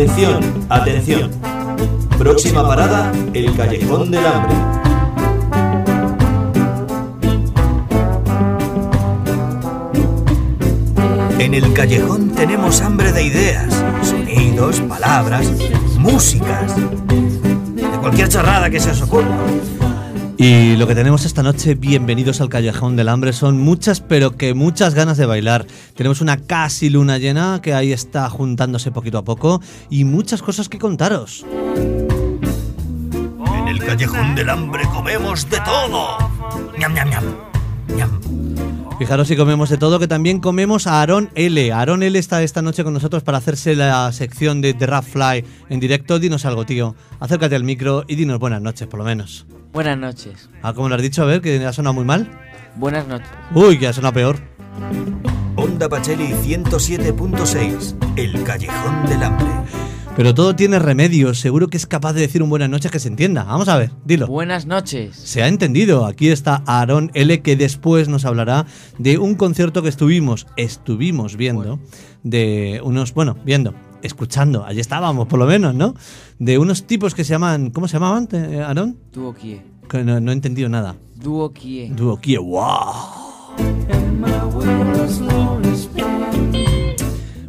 Atención, atención. Próxima parada, el Callejón del Hambre. En el callejón tenemos hambre de ideas, sonidos, palabras, músicas, de cualquier charrada que se os ocurra. Y lo que tenemos esta noche, bienvenidos al Callejón del Hambre, son muchas, pero que muchas ganas de bailar. Tenemos una casi luna llena que ahí está juntándose poquito a poco y muchas cosas que contaros. En el Callejón del Hambre comemos de todo. Ñam, ñam, ñam. ñam. Fijaros si comemos de todo, que también comemos a Aaron L. Aaron L está esta noche con nosotros para hacerse la sección de The Rap Fly en directo. Dinos algo, tío. Acércate al micro y dinos buenas noches, por lo menos. Buenas noches. Ah, como lo has dicho, a ver, que ha sonado muy mal. Buenas noches. Uy, que ha sonado peor. Onda Pacheli 107.6. El Callejón del Hambre. Pero todo tiene remedio. Seguro que es capaz de decir un buenas noches que se entienda. Vamos a ver, dilo. Buenas noches. Se ha entendido. Aquí está Aaron L. que después nos hablará de un concierto que estuvimos, estuvimos viendo, de unos, bueno, viendo, escuchando, allí estábamos por lo menos, ¿no? De unos tipos que se llaman, ¿cómo se llamaban, eh, Aaron? Dúo Kie. Que no, no he entendido nada. Kie. Duo Kie, wow.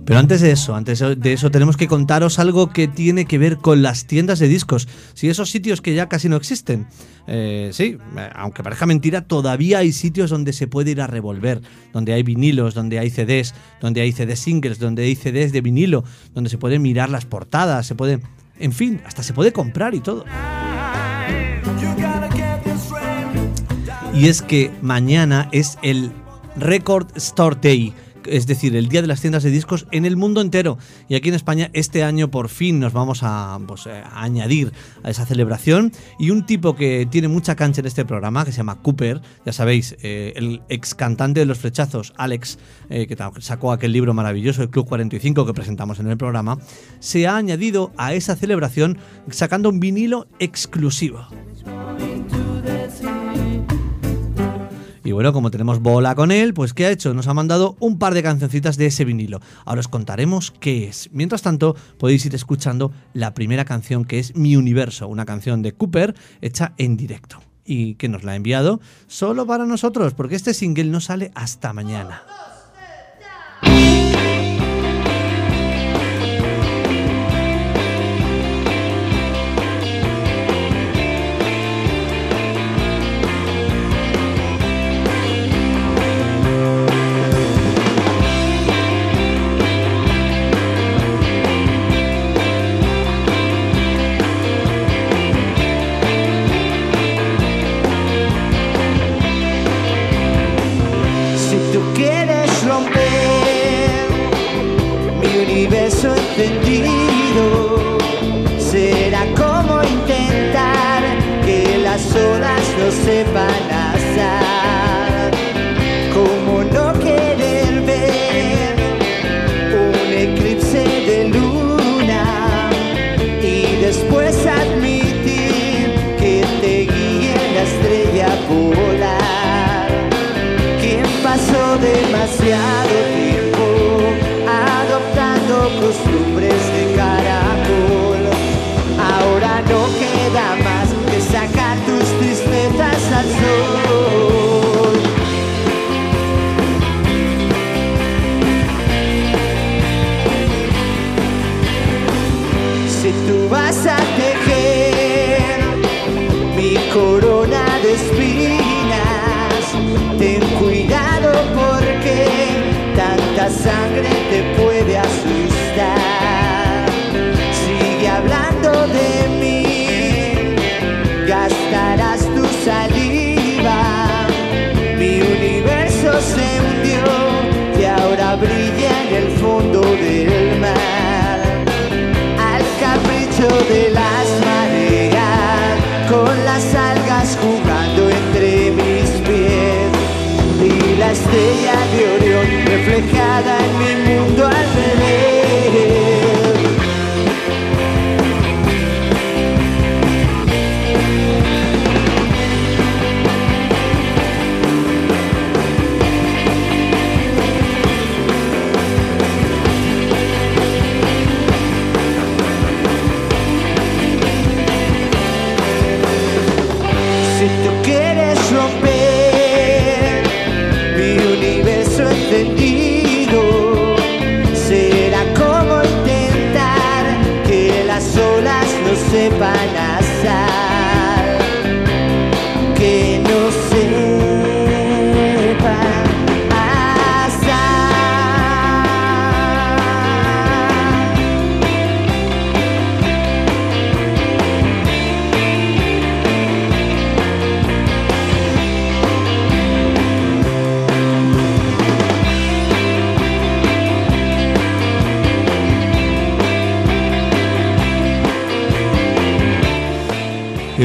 Pero antes de eso, antes de eso tenemos que contaros algo que tiene que ver con las tiendas de discos. Sí, esos sitios que ya casi no existen. Eh, sí, eh, aunque parezca mentira, todavía hay sitios donde se puede ir a revolver, donde hay vinilos, donde hay CDs, donde hay CD singles, donde hay CDs de vinilo, donde se pueden mirar las portadas, se puede, en fin, hasta se puede comprar y todo. Y es que mañana es el Record Store Day, es decir, el día de las tiendas de discos en el mundo entero. Y aquí en España este año por fin nos vamos a, pues, eh, añadir a esa celebración. Y un tipo que tiene mucha cancha en este programa, que se llama Cooper, ya sabéis, eh, el ex cantante de los flechazos, Alex, eh, que sacó aquel libro maravilloso, el Club 45, que presentamos en el programa, se ha añadido a esa celebración sacando un vinilo exclusivo. Y bueno, como tenemos bola con él, pues ¿qué ha hecho? Nos ha mandado un par de cancioncitas de ese vinilo. Ahora os contaremos qué es. Mientras tanto, podéis ir escuchando la primera canción que es Mi Universo, una canción de Cooper hecha en directo. Y que nos la ha enviado solo para nosotros, porque este single no sale hasta mañana. Será como intentar que las olas no sepan azar. Como no querer ver un eclipse de luna y después admitir que te guíe la estrella polar. Quien pasó demasiado tanta sangre te puede asustar. Sigue hablando de mí, gastarás tu saliva. Mi universo se hundió y ahora brilla en el fondo del mar al capricho de las estrella de Orión reflejada en mi mundo al ver.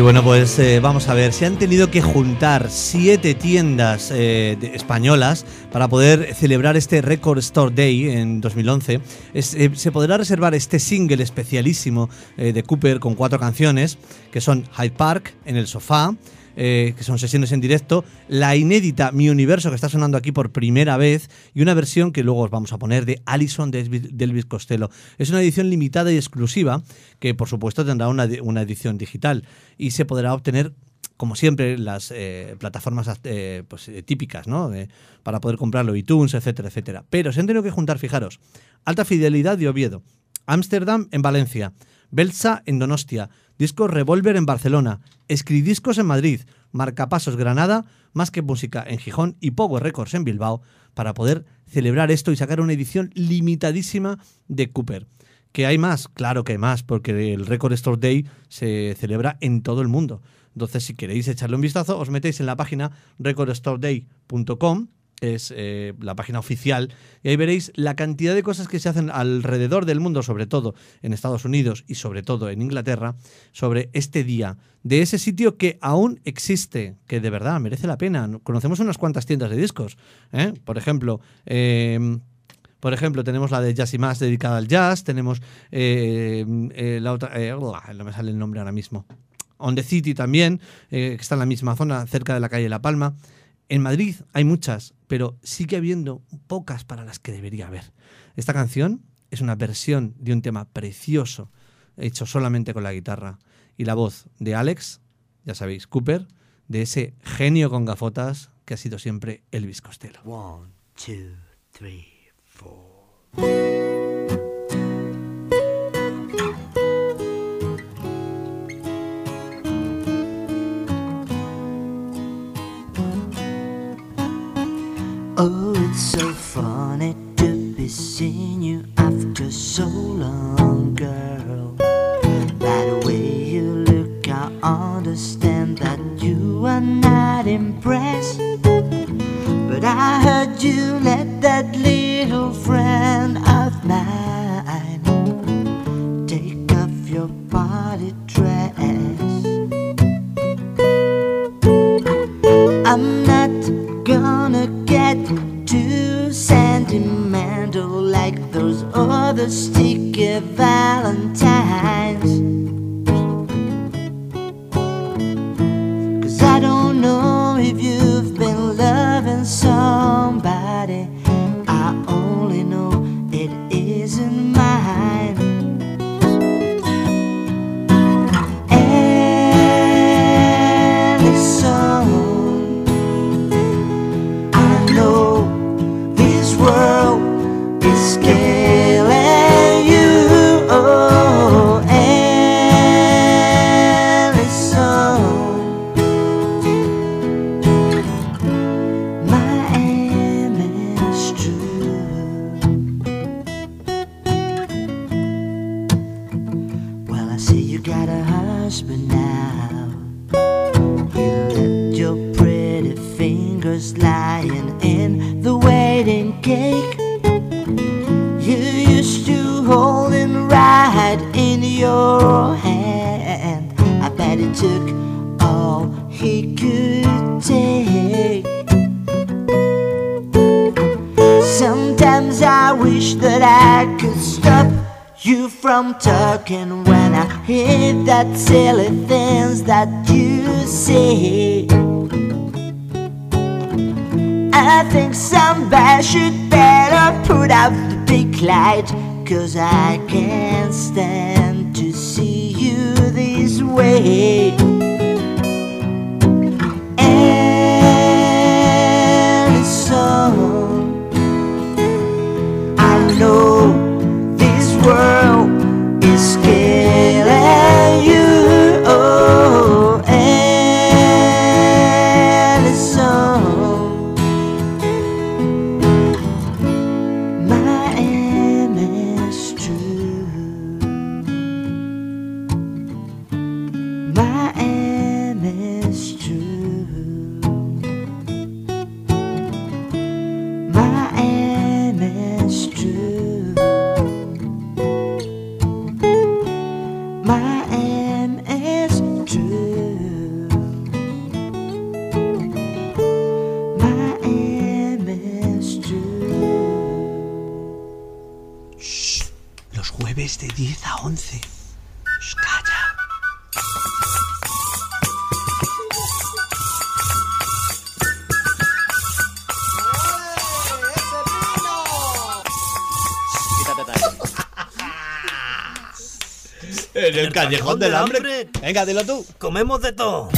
Bueno, pues eh, vamos a ver, se han tenido que juntar siete tiendas eh, españolas para poder celebrar este Record Store Day en 2011. Es- eh, se podrá reservar este single especialísimo de Cooper con cuatro canciones, que son Hyde Park, En el Sofá, eh, que son sesiones en directo, la inédita Mi Universo, que está sonando aquí por primera vez, y una versión que luego os vamos a poner de Alison de Elvis- Costello. Es una edición limitada y exclusiva, que por supuesto tendrá una, una edición digital y se podrá obtener como siempre, las eh, plataformas eh, pues, típicas, ¿no? Para poder comprarlo, iTunes, etcétera, etcétera. Pero se han tenido que juntar, fijaros, Alta Fidelidad de Oviedo, Ámsterdam en Valencia, Belsa en Donostia, Discos Revolver en Barcelona, Escridiscos en Madrid, Marcapasos Granada, Más que Música en Gijón y Power Records en Bilbao para poder celebrar esto y sacar una edición limitadísima de Cooper. ¿Que hay más? Claro que hay más, porque el Record Store Day se celebra en todo el mundo. Entonces, si queréis echarle un vistazo, os metéis en la página recordstoreday.com, es eh, la página oficial, y ahí veréis la cantidad de cosas que se hacen alrededor del mundo, sobre todo en Estados Unidos y sobre todo en Inglaterra, sobre este día, de ese sitio que aún existe, que de verdad merece la pena. Conocemos unas cuantas tiendas de discos, ¿eh? por ejemplo, eh, por ejemplo, tenemos la de Jazz y Más dedicada al jazz, tenemos eh, eh, la otra, eh, no me sale el nombre ahora mismo. On the City también, que está en la misma zona, cerca de la calle La Palma. En Madrid hay muchas, pero sigue habiendo pocas para las que debería haber. Esta canción es una versión de un tema precioso, hecho solamente con la guitarra, y la voz de Alex, ya sabéis, Cooper, de ese genio con gafotas que ha sido siempre Elvis Costello. One, two, three, four. It's so funny to be seeing you after so long, girl. By the way you look, I understand that you are not impressed. But I heard you let that little friend of mine take off your party dress. Can't stand to see you this way. callejón del hambre. Venga, dilo tú. Comemos de todo.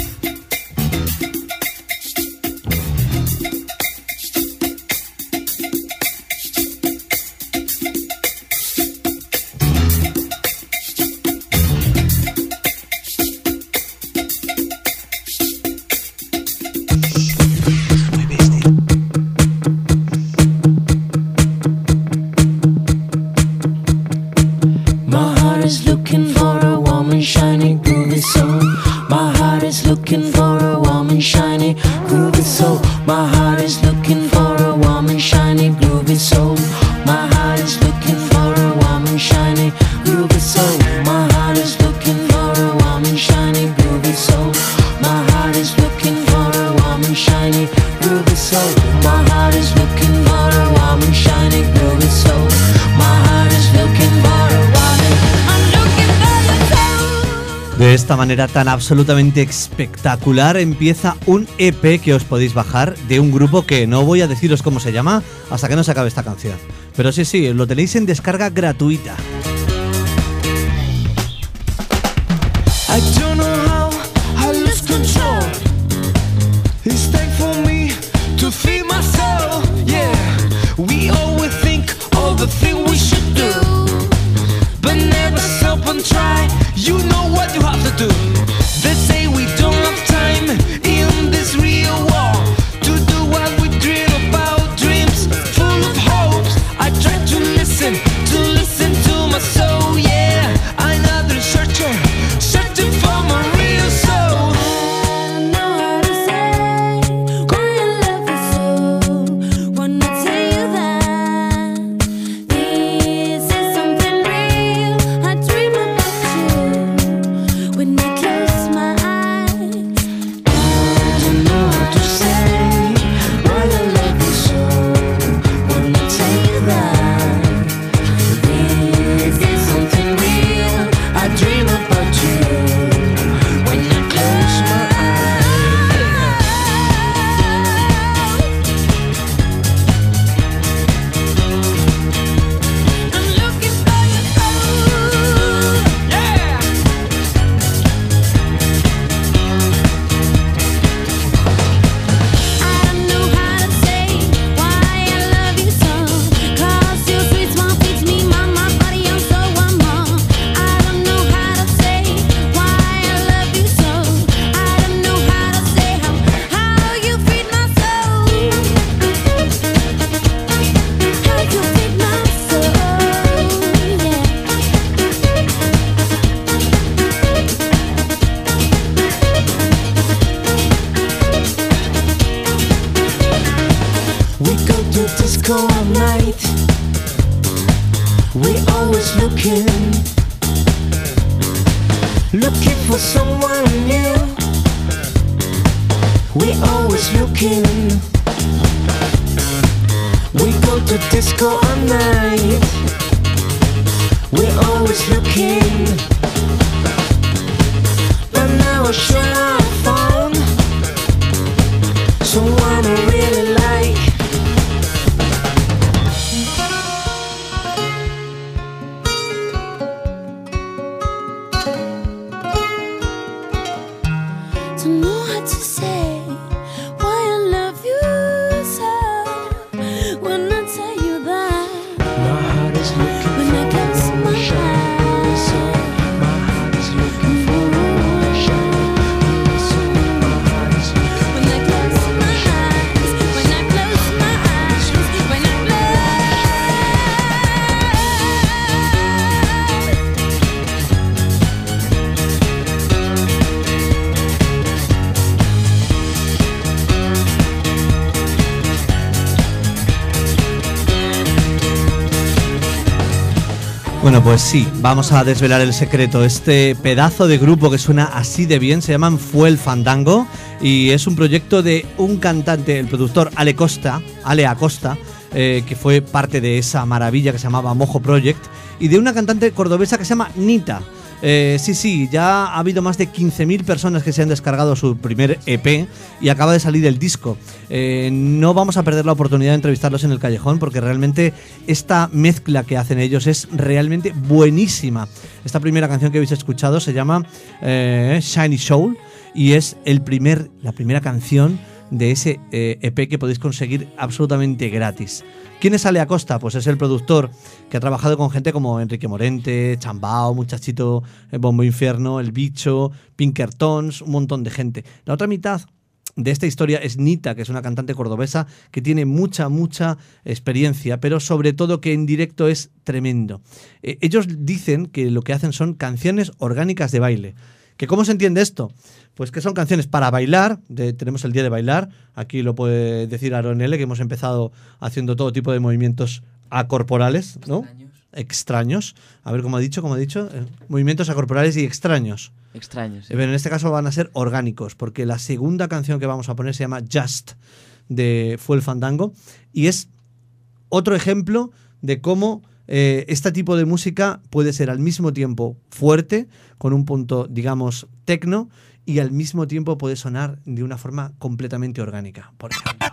esta manera tan absolutamente espectacular empieza un EP que os podéis bajar de un grupo que no voy a deciros cómo se llama hasta que no se acabe esta canción. Pero sí, sí, lo tenéis en descarga gratuita. Pues sí, vamos a desvelar el secreto. Este pedazo de grupo que suena así de bien se llaman Fue el Fandango y es un proyecto de un cantante, el productor Ale Costa, Ale Acosta, eh, que fue parte de esa maravilla que se llamaba Mojo Project, y de una cantante cordobesa que se llama Nita. Eh, sí, sí, ya ha habido más de 15.000 personas que se han descargado su primer EP y acaba de salir el disco. Eh, no vamos a perder la oportunidad de entrevistarlos en el callejón porque realmente esta mezcla que hacen ellos es realmente buenísima. Esta primera canción que habéis escuchado se llama eh, Shiny Soul y es el primer, la primera canción de ese eh, EP que podéis conseguir absolutamente gratis. ¿Quién es Ale Acosta? Pues es el productor que ha trabajado con gente como Enrique Morente, Chambao, Muchachito, eh, Bombo Infierno, El Bicho, Pinkertons, un montón de gente. La otra mitad de esta historia es Nita, que es una cantante cordobesa que tiene mucha, mucha experiencia, pero sobre todo que en directo es tremendo. Eh, ellos dicen que lo que hacen son canciones orgánicas de baile. ¿Que ¿Cómo se entiende esto? Pues que son canciones para bailar, de- tenemos el día de bailar, aquí lo puede decir Aaron L, que hemos empezado haciendo todo tipo de movimientos acorporales, ¿no? Extraños. A ver, cómo ha dicho, cómo ha dicho, eh, movimientos acorporales y extraños. Extraños. sí. Eh, Pero en este caso van a ser orgánicos, porque la segunda canción que vamos a poner se llama Just de Fue el Fandango y es otro ejemplo de cómo eh, este tipo de música puede ser al mismo tiempo fuerte, con un punto, digamos, tecno, y al mismo tiempo puede sonar de una forma completamente orgánica. Por ejemplo.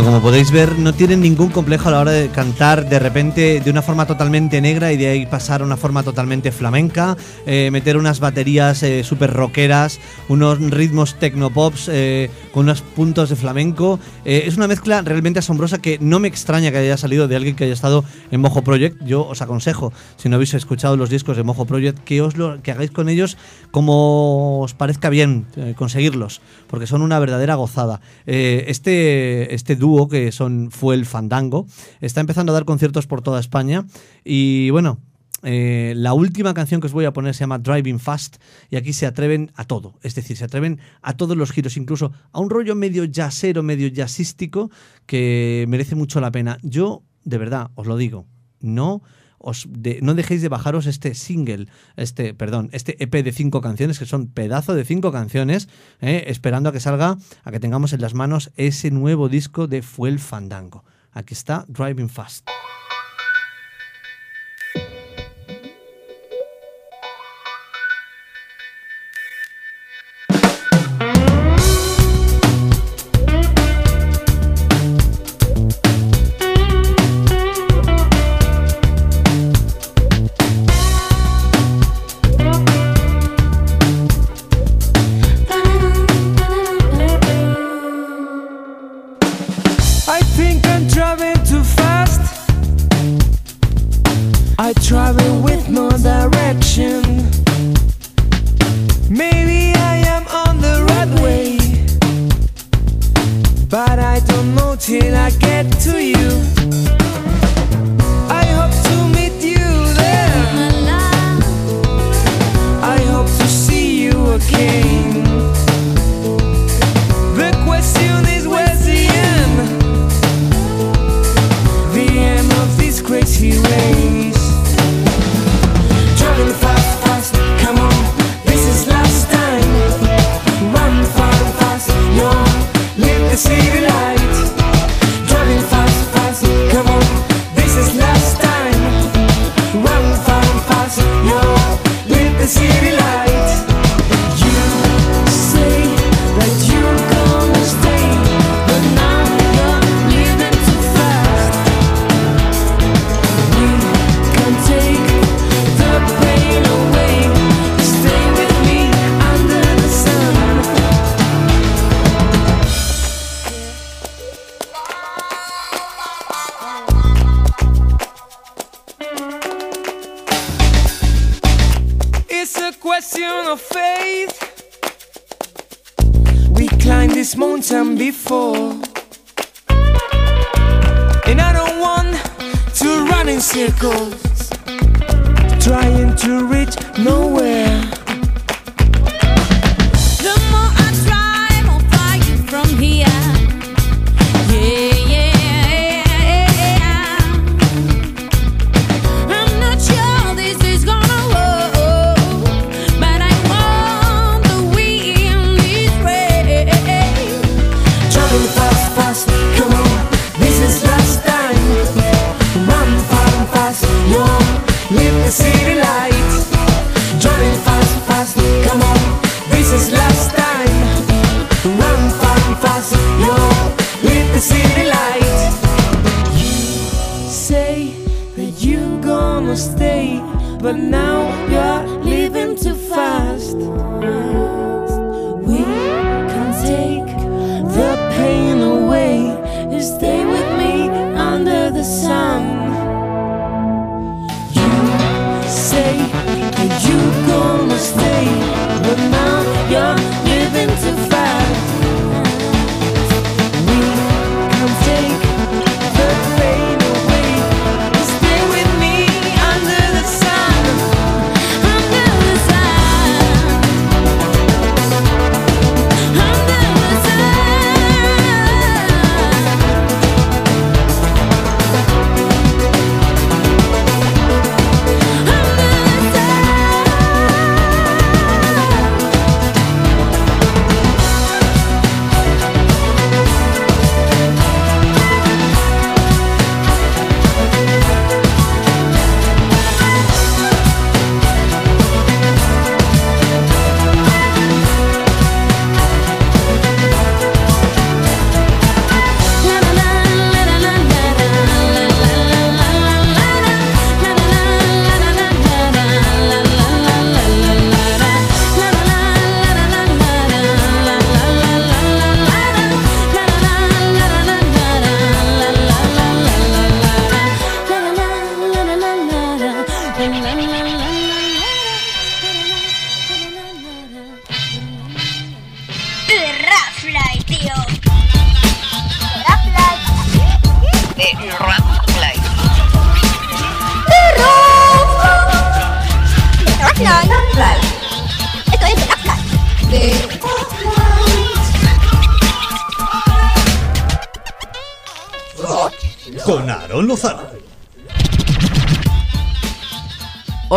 Bueno, como podéis ver, no tienen ningún complejo a la hora de cantar de repente de una forma totalmente negra y de ahí pasar a una forma totalmente flamenca, eh, meter unas baterías eh, súper rockeras, unos ritmos tecnopops eh, con unos puntos de flamenco. Eh, es una mezcla realmente asombrosa que no me extraña que haya salido de alguien que haya estado en Mojo Project. Yo os aconsejo, si no habéis escuchado los discos de Mojo Project, que os lo, que hagáis con ellos como os parezca bien conseguirlos, porque son una verdadera gozada. Este, este dúo que son fue el Fandango está empezando a dar conciertos por toda España y bueno. eh, la última canción que os voy a poner se llama Driving Fast y aquí se atreven a todo, es decir, se atreven a todos los giros, incluso a un rollo medio jazzero, medio jazzístico que merece mucho la pena. Yo, de verdad, os lo digo, no os no dejéis de bajaros este single, este, perdón, este EP de cinco canciones, que son pedazo de cinco canciones, eh, esperando a que salga, a que tengamos en las manos ese nuevo disco de Fuel Fandango. Aquí está Driving Fast. I travel with no direction. Maybe I am on the right way. But I don't know till I get to you.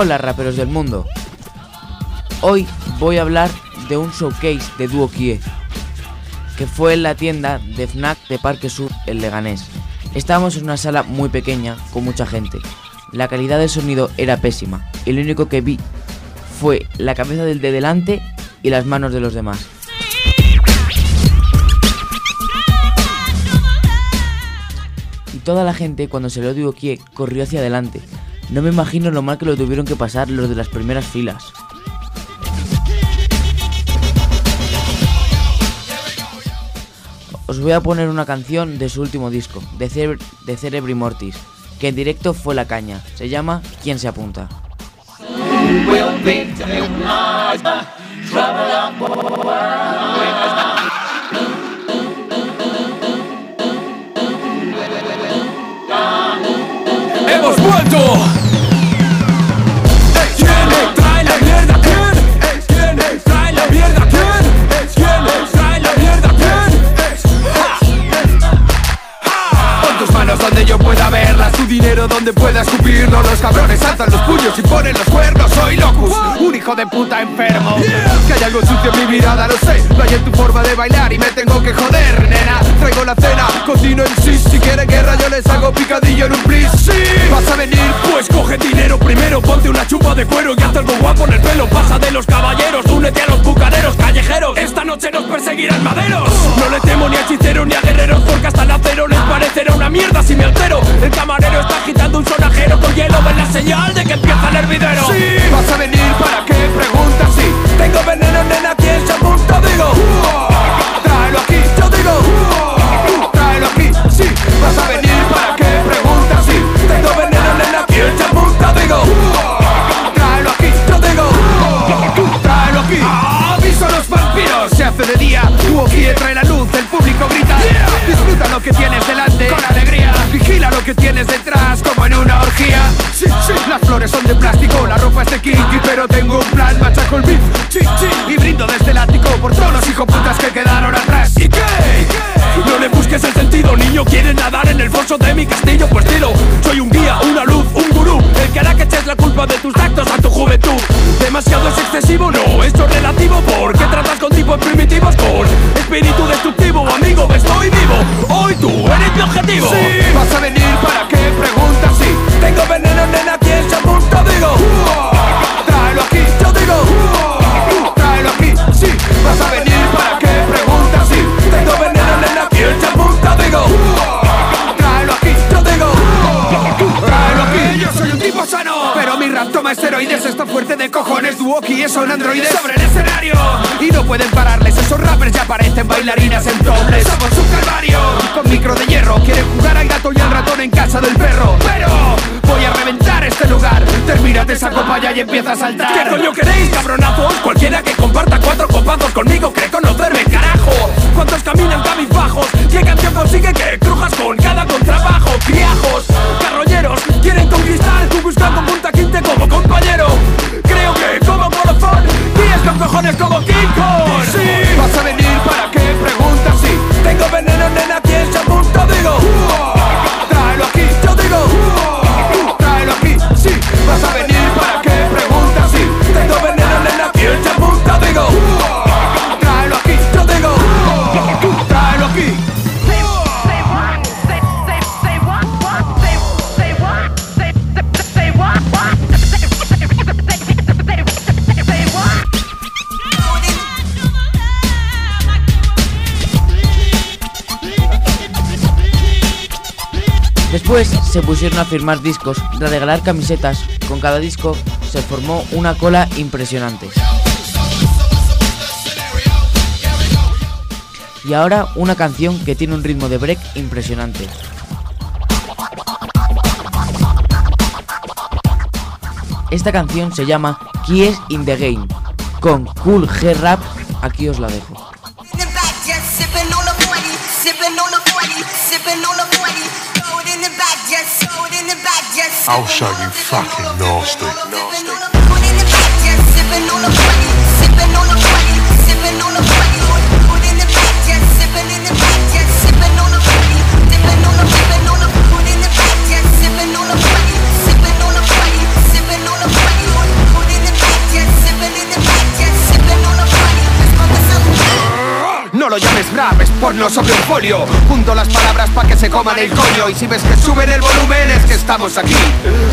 Hola raperos del mundo. Hoy voy a hablar de un showcase de Duo Kie, que fue en la tienda de Fnac de Parque Sur en Leganés. Estábamos en una sala muy pequeña con mucha gente. La calidad del sonido era pésima y lo único que vi fue la cabeza del de delante y las manos de los demás. Y toda la gente cuando se lo dio Kie corrió hacia adelante. No me imagino lo mal que lo tuvieron que pasar los de las primeras filas. Os voy a poner una canción de su último disco, de, Cere de Cerebri Mortis, que en directo fue la caña. Se llama ¿Quién se apunta? ¡Hemos de bailar y me tengo que joder, nena. Traigo la cena, cocino en sí. Si quieren guerra yo les hago picadillo en un please Sí, vas a venir, pues coge dinero primero. Ponte una chupa de cuero y haz algo guapo en el pelo. Pasa de los caballeros, únete a los bucaneros callejeros. Esta noche nos perseguirán maderos. No le temo ni a hechiceros ni a guerreros Porque hasta el acero les parecerá una mierda si me altero. El camarero está agitando un sonajero con hielo Ven la señal de que empieza el hervidero. Sí, vas a venir para qué preguntas si Tengo veneno nena, sí, son de plástico. La ropa es de kinky pero tengo un plan Machaco el beef, sí, sí Y brindo desde el ático por todos los hijoputas que quedaron atrás. ¿Y qué? No le busques el sentido, niño. Quieres nadar en el foso de mi castillo Pues dilo, soy un guía, una luz, un gurú. El que hará que eches la culpa de tus actos a tu juventud. Demasiado es excesivo, no, esto es relativo. Porque tratas con tipos primitivos Con espíritu destructivo, amigo, estoy vivo. Hoy tú eres mi objetivo. Sí, vas a venir para qué preguntas si Tengo veneno, nena, Está fuerte de cojones, Duoki es un androide sobre el escenario. Y no pueden pararles, esos rappers ya parecen bailarinas en dobles Somos un calvario, con micro de hierro. Quieren jugar al gato y al ratón en casa del perro. Pero voy a reventar este lugar. Termínate esa copa ya y empieza a saltar. ¿Qué coño queréis, cabronazos? Cualquiera que comparta cuatro copazos conmigo cree conocerme, carajo. ¿Cuántos caminan cabizbajos? ¿Qué canción consigue que crujas con cada contrabajo? Criajos, carroñeros, quieren conquistar. Tú buscando punta quinte como compañero cojones como King Kong Después se pusieron a firmar discos, regalar camisetas. Con cada disco se formó una cola impresionante. Y ahora una canción que tiene un ritmo de break impresionante. Esta canción se llama Kies in the Game. Con Cool G Rap, aquí os la dejo. I'll show you fucking nasty. No lo llames rap, es porno sobre un folio. Junto las palabras pa' que se coman el coño. Y si ves que suben el volumen es que estamos aquí.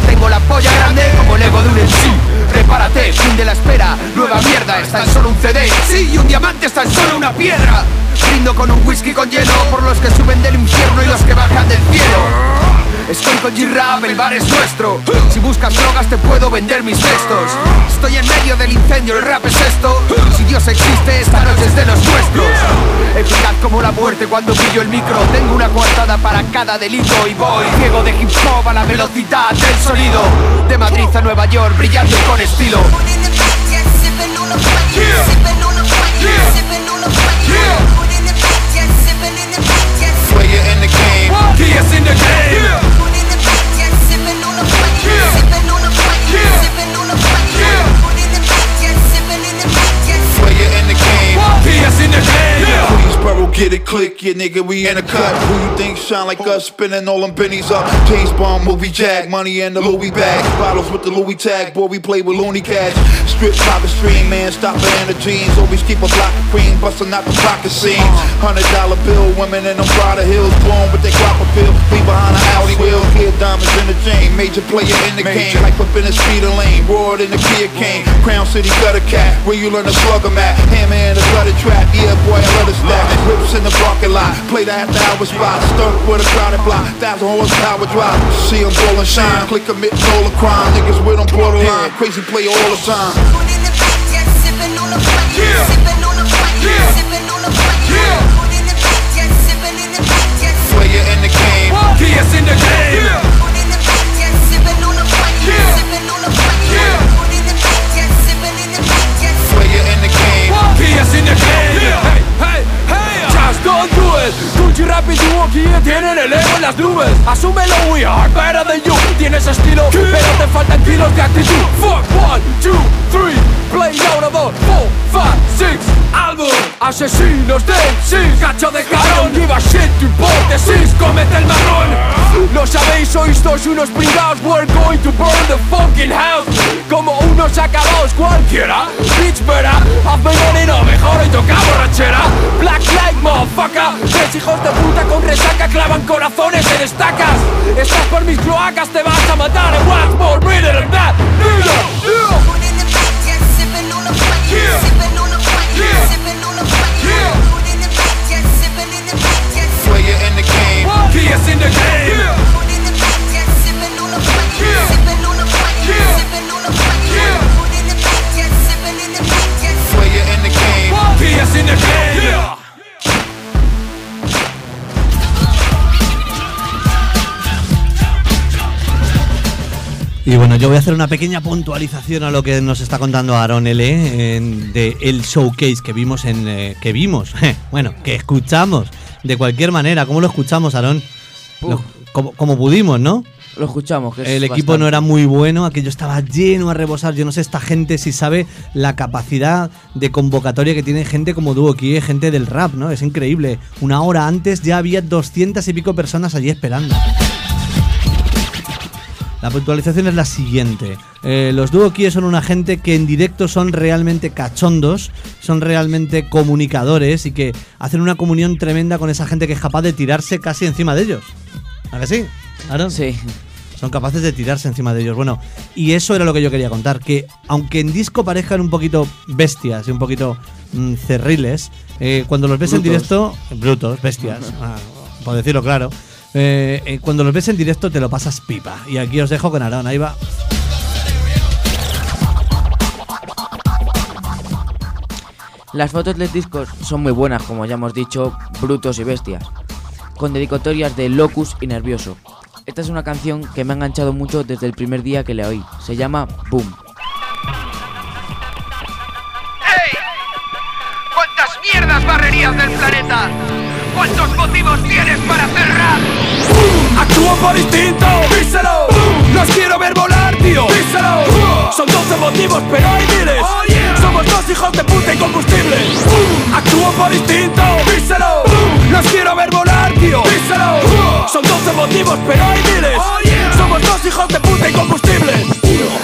Tengo la polla grande como el ego de un MC Prepárate, fin de la espera. Nueva mierda, está en solo un CD Sí, y un diamante está en solo una piedra. Brindo con un whisky con hielo Por los que suben del infierno y los que bajan del cielo Estoy con G-Rap, el bar es nuestro. Si buscas drogas te puedo vender mis textos Estoy en medio del incendio, el rap es esto. Si Dios existe, esta noche es de los nuestros. Eficaz como la muerte cuando pillo el micro Tengo una coartada para cada delito Y voy ciego de hip hop a la velocidad del sonido. De Madrid a Nueva York, brillando y con estilo. In the Yes in the game get it click, yeah nigga, we in the cut. Who you think shine like us, spinning all them pennies up? James Bond movie Jack, money in the Louis bag. Bottles with the Louis tag, boy, we play with loony cash. Strip pocket stream, man, stop in the jeans. Always keep a block of cream, busting out the pocket seams. Hundred dollar bill, women in them Prada hills, born with their crop appeal. Leave behind a Audi wheel, kid diamonds in the chain. Major player in the game, like up in the speeder lane. Roared in the Kia cane. Crown City gutter cat, where you learn to slug 'em at. Hammer in the gutter trap, yeah boy, I love the stack. Whips in the parking lot, play the after hour spot. Stuck with a crowded block, thousand horsepower drop. See 'em ball and shine, click commit all the crime. Niggas with 'em borderline, crazy play all the time. Player in the game. Yes in the game Player in the game. Yes in the game Hey, hey, Just don't do it Gucci Rap y Duoki tienen el ego en las nubes. Asúmelo, we are better than you. Tienes estilo, pero te faltan kilos de actitud. Fuck, one, two, three Play ahora dos, four, five, six Álbum, asesinos de sí Cacho de cabrón, give a shit to hipótesis Comete el marrón. Lo sabéis, sois todos unos pringados. We're going to burn the fucking house Como unos acabados cualquiera. Bitch, vera, hazme Mejor hoy toca borrachera Black light, motherfucker. Tres hijos de puta con resaca Clavan corazones en estacas. Estás por mis cloacas, te vas a matar. And what's more bitter than that? Bueno, yo voy a hacer una pequeña puntualización a lo que nos está contando Aaron L. en- de el showcase que vimos en eh, que vimos, bueno, que escuchamos de cualquier manera. ¿Cómo lo escuchamos, Aaron? Lo- como, como pudimos, ¿no? Lo escuchamos. Que es El equipo bastante. no era muy bueno, aquello estaba lleno a rebosar. Yo no sé esta gente si sabe la capacidad de convocatoria que tiene gente como Duo Kie, gente del rap, ¿no? Es increíble. Una hora antes ya había 200 y pico personas allí esperando. La puntualización es la siguiente. Eh, los Duo Kie son una gente que en directo son realmente cachondos, son realmente comunicadores y que hacen una comunión tremenda con esa gente que es capaz de tirarse casi encima de ellos. ¿A que sí? Aaron? Sí. Son capaces de tirarse encima de ellos. Bueno, y eso era lo que yo quería contar, que aunque en disco parezcan un poquito bestias y un poquito mm, cerriles, eh, cuando los ves en directo, brutos, bestias, ah, por decirlo claro, eh, eh, cuando los ves en directo te lo pasas pipa. Y aquí os dejo con Aaron, ahí va. Las fotos de los discos son muy buenas, como ya hemos dicho, brutos y bestias, con dedicatorias de Locus y Nervioso. Esta es una canción que me ha enganchado mucho desde el primer día que la oí. Se llama Boom. ¡Ey! ¿Cuántas mierdas barrerías del planeta? ¿Cuántos motivos tienes para cerrar? ¡Actúo por instinto! ¡Díselo! Los quiero ver volar, tío. Díselo. Son 12 motivos, pero hay miles. Somos dos hijos de puta y combustible. Actúo por instinto. Díselo. Los quiero ver volar, tío. Díselo. Son 12 motivos, pero hay miles Somos dos hijos de puta y combustible.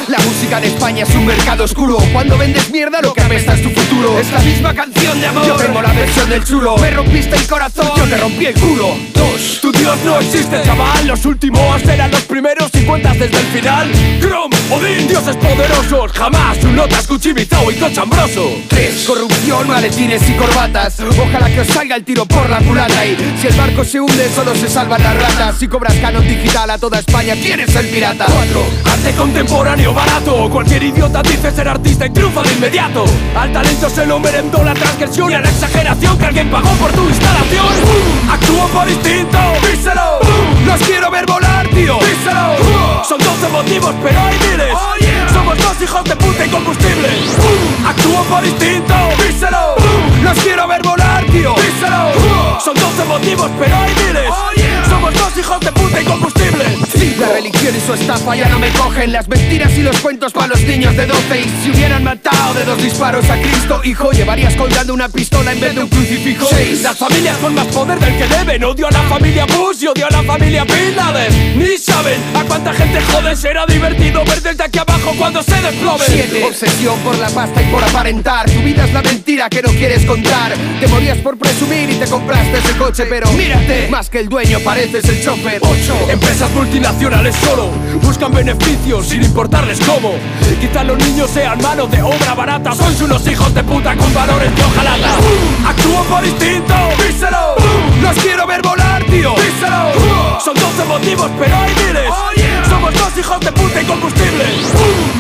La música en España es un mercado oscuro. Cuando vendes mierda lo que apesta es tu futuro. Es la misma canción de amor. Yo tengo la versión del chulo. Me rompiste el corazón. Yo te rompí el culo. Dos, tu Dios no existe, chaval Los últimos eran los primeros y cuentas desde el final. Grom, Odín, dioses poderosos. Jamás un notas, cuchivizao y cochambroso Tres, corrupción, maletines y corbatas. Ojalá que os salga el tiro por la culata. Y si el barco se hunde solo se salvan las ratas. Si cobras canon digital a toda España ¿Quién es el pirata? Cuatro, arte contemporáneo barato. Cualquier idiota dice ser artista y triunfa de inmediato. Al talento se lo merendó la transgresión y a la exageración que alguien pagó por tu instalación. Actúo por instinto, díselo. Los quiero ver volar, tío, díselo. Son 12 motivos, pero hay miles Somos dos hijos de puta y combustible Actúo por instinto, díselo. Los quiero ver volar, tío, díselo. Son 12 motivos, pero hay miles. Somos dos hijos de puta y combustible La religión y su estafa ya no me cogen. Las mentiras y los cuentos para los niños de 12 Y si hubieran matado de dos disparos a Cristo Hijo, llevarías colgando una pistola en vez de un crucifijo. Las familias con más poder del que deben Odio a la familia Bush y odio a la familia Bin Laden. Ni saben a cuánta gente joden. Será divertido ver desde aquí abajo cuando se desplome obsesión por la pasta y por aparentar Tu vida es la mentira que no quieres contar Te morías por presumir y te compraste ese coche Pero mírate, más que el dueño pareces el chofer Ocho, Empresas multinacionales solo buscan beneficios sin importarles cómo. Quizás los niños sean manos de obra barata. Sois unos hijos de puta con valores de hojalata. Actúo por instinto, díselo. Los quiero ver volar, tío, díselo. Son 12 motivos, pero hay miles. Somos dos hijos de puta y combustible.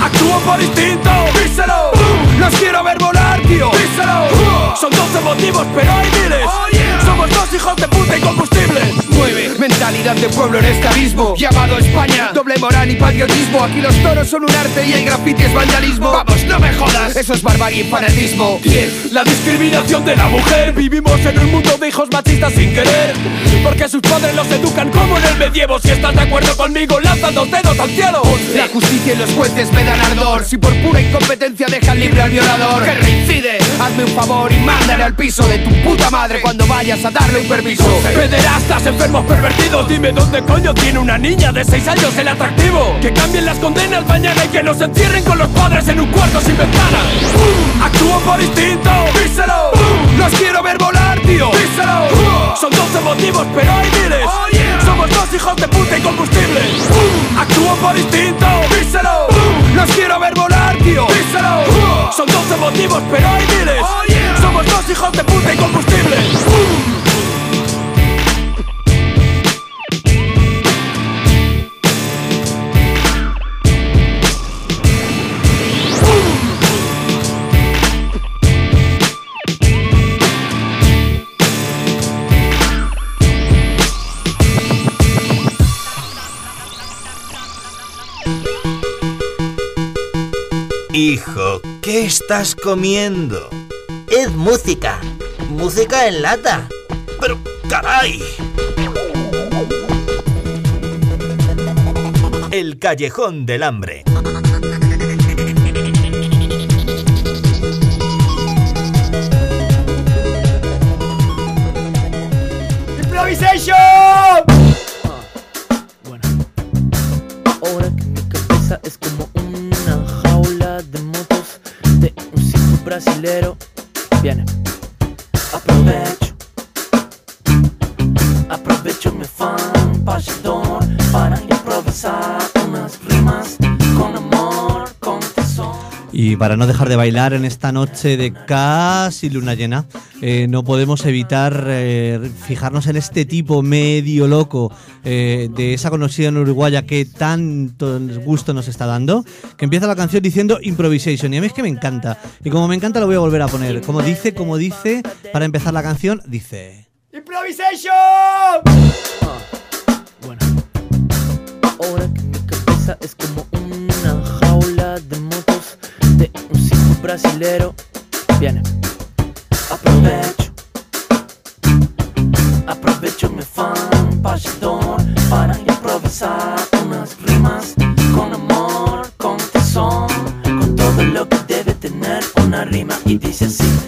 Actúo por instinto, díselo. Los quiero ver volar, tío, díselo. Son 12 motivos, pero hay miles. Somos dos hijos de puta y combustible. 9. Mentalidad de pueblo en este abismo Llamado España. Doble moral y patriotismo. Aquí los toros son un arte y el graffiti es vandalismo. Vamos, no me jodas. Eso es barbarie y fanatismo. 10. La discriminación de la mujer. Vivimos en un mundo de hijos machistas sin querer. Porque sus padres los educan como en el medievo. Si estás de acuerdo conmigo, lanza dos dedos al cielo. La justicia y los jueces me dan ardor. Si por pura incompetencia dejan libre al violador. Que reincide Hazme un favor y mándale al piso de tu puta madre. Cuando vayas a darle un permiso. Pederastas, enfermos pervertidos Dime dónde coño tiene una niña de 6 años el atractivo. Que cambien las condenas mañana y que nos encierren con los padres en un cuarto sin ventana. Actúo por instinto, díselo. Los quiero ver volar, tío, díselo. Son 12 motivos, pero hay miles. Somos dos hijos de puta y combustible. Actúo por instinto, díselo. Los quiero ver volar, tío, díselo. Son 12 motivos, pero hay miles. Somos dos hijos de puta y ¿qué estás comiendo? Es música. Música en lata. Pero, caray. El callejón del hambre. Y para no dejar de bailar en esta noche de casi luna llena, eh, no podemos evitar eh, fijarnos en este tipo medio loco eh, de esa conocida en uruguaya que tanto gusto nos está dando, que empieza la canción diciendo improvisation. Y a mí es que me encanta. Y como me encanta lo voy a volver a poner. Como dice, como dice, para empezar la canción, dice... ¡Improvisation! Ahora que mi cabeza es como de un circo brasilero viene. Aprovecho, aprovecho mi fan pachador para improvisar unas rimas con amor, con tesón, con todo lo que debe tener una rima y dice así.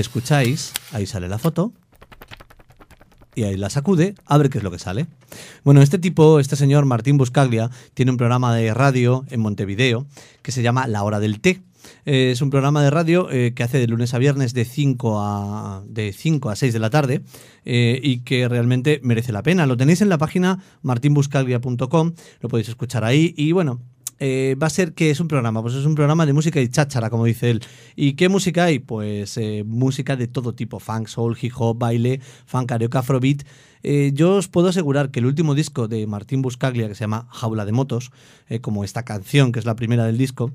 Escucháis, ahí sale la foto. Y ahí la sacude, a ver qué es lo que sale. Bueno, este tipo, este señor Martín Buscaglia, tiene un programa de radio en Montevideo que se llama La Hora del Té. Eh, es un programa de radio eh, que hace de lunes a viernes de 5 a, de 5 a 6 de la tarde eh, y que realmente merece la pena. Lo tenéis en la página martinbuscaglia.com, lo podéis escuchar ahí y bueno, eh, va a ser que es un programa, pues es un programa de música y cháchara, como dice él. ¿Y qué música hay? Pues eh, música de todo tipo, funk, soul, hip hop, baile, funk, karaoke, afrobeat. Eh, yo os puedo asegurar que el último disco de Martín Buscaglia, que se llama Jaula de Motos, como esta canción, que es la primera del disco,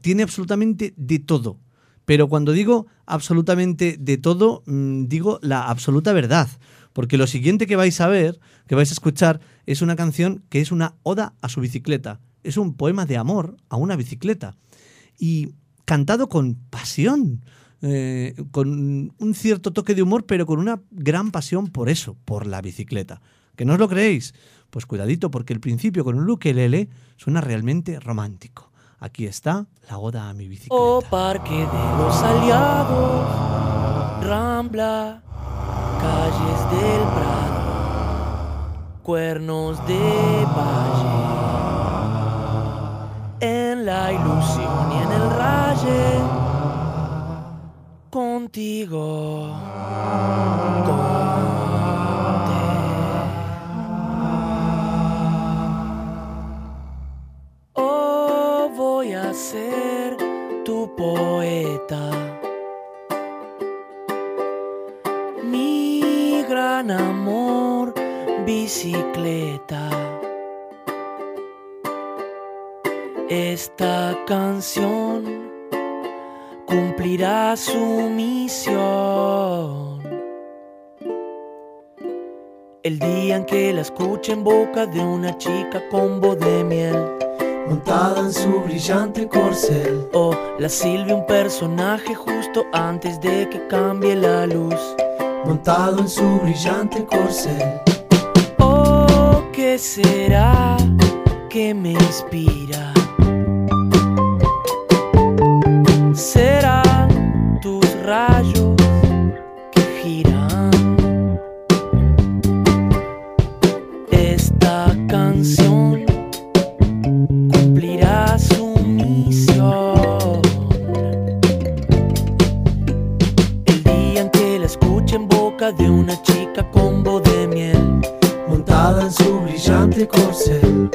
tiene absolutamente de todo. Pero cuando digo absolutamente de todo, mm, digo la absoluta verdad. Porque lo siguiente que vais a ver, que vais a escuchar, es una canción que es una oda a su bicicleta. Es un poema de amor a una bicicleta. Y cantado con pasión, eh, con un cierto toque de humor, pero con una gran pasión por eso, por la bicicleta. ¿Que no os lo creéis? Pues cuidadito, porque el principio con un ukelele suena realmente romántico. Aquí está la oda a mi bicicleta. Oh, Parque de los Aliados, Rambla, calles del Prado, cuernos de valle. En la ilusión y en el raye, contigo. Oh, voy a ser tu poeta. Mi gran amor, bicicleta. Esta canción cumplirá su misión. El día en que la escuche en boca de una chica con voz de miel. Montada en su brillante corcel. O la silbe un personaje justo antes de que cambie la luz. Montado en su brillante corcel. Oh, ¿qué será que me inspira? de una chica combo de miel, montada en su brillante corcel.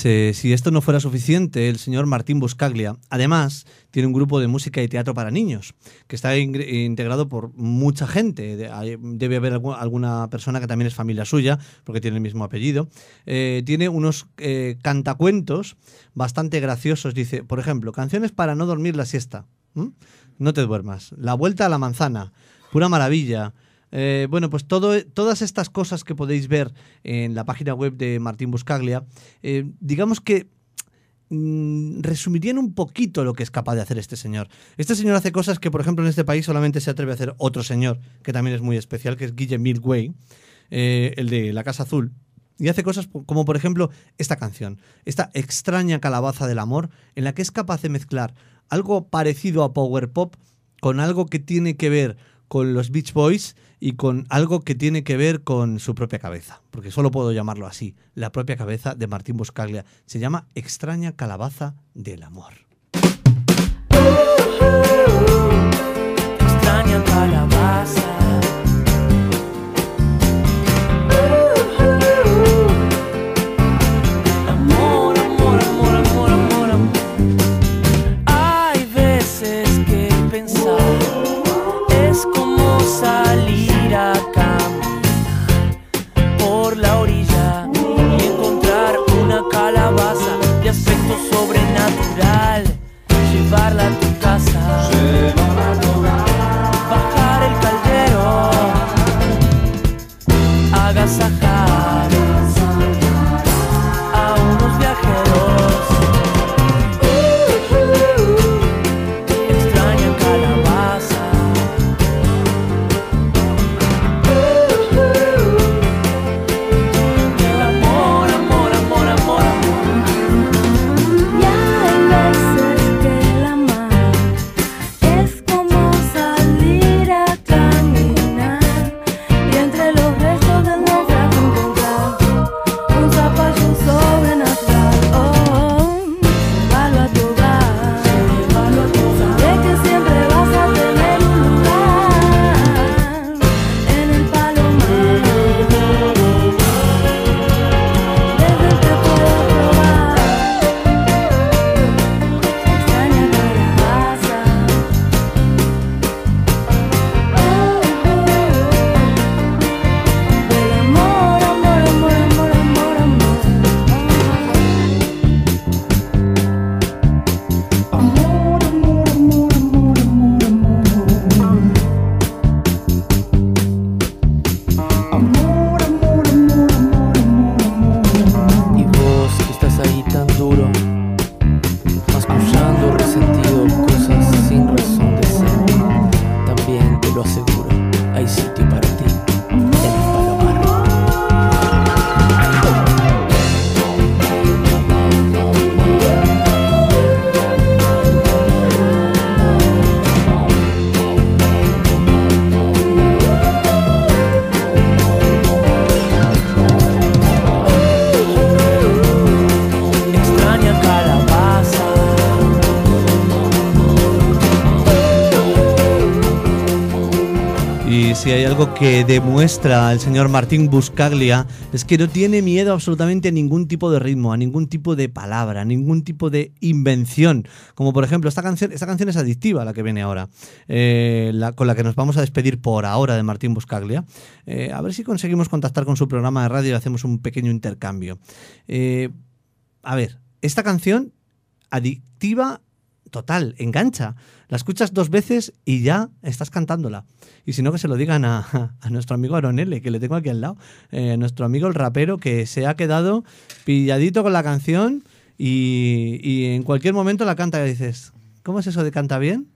Si esto no fuera suficiente, el señor Martín Buscaglia, además, tiene un grupo de música y teatro para niños, que está integrado por mucha gente. Debe haber algu- alguna persona que también es familia suya, porque tiene el mismo apellido. Eh, tiene unos eh, cantacuentos bastante graciosos. Dice, por ejemplo, canciones para no dormir la siesta. No te duermas. La vuelta a la manzana. Pura maravilla. Eh, bueno, pues todas estas cosas que podéis ver en la página web de Martín Buscaglia, eh, digamos que mm, resumirían un poquito lo que es capaz de hacer este señor. Este señor hace cosas que, por ejemplo, en este país solamente se atreve a hacer otro señor, que también es muy especial, que es Guillem Milway, eh, el de La Casa Azul. Y hace cosas como, por ejemplo, esta canción, esta extraña calabaza del amor, en la que es capaz de mezclar algo parecido a Power Pop con algo que tiene que ver con los Beach Boys y con algo que tiene que ver con su propia cabeza, porque solo puedo llamarlo así, la propia cabeza de Martín Buscaglia. Se llama Extraña Calabaza del Amor. Que demuestra el señor Martín Buscaglia es que no tiene miedo absolutamente a ningún tipo de ritmo, a ningún tipo de palabra, a ningún tipo de invención. Como por ejemplo, esta canción, esta canción es adictiva, la que viene ahora, eh, con la que nos vamos a despedir por ahora de Martín Buscaglia. Eh, a ver si conseguimos contactar con su programa de radio y hacemos un pequeño intercambio. Eh, a ver, esta canción adictiva total, engancha. La escuchas dos veces y ya estás cantándola. Y si no, que se lo digan a, a nuestro amigo Aronele, que le tengo aquí al lado. Eh, nuestro amigo el rapero que se ha quedado pilladito con la canción y, y en cualquier momento la canta y dices, ¿cómo es eso de canta bien?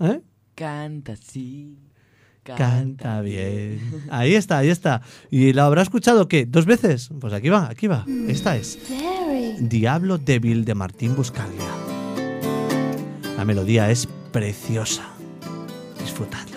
¿Eh? Canta así. Canta bien. Ahí está, ahí está. ¿Y la habrá escuchado qué? ¿Dos veces? Pues aquí va, aquí va. Esta es Diablo Débil de Martín Buscaglia. La melodía es preciosa. Disfrutad.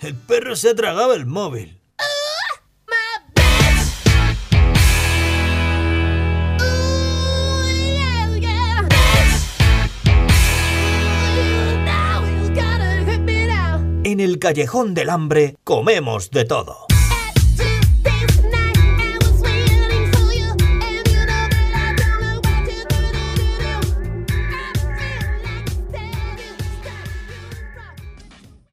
El perro se ha tragado el móvil. Oh, en el callejón del hambre comemos de todo.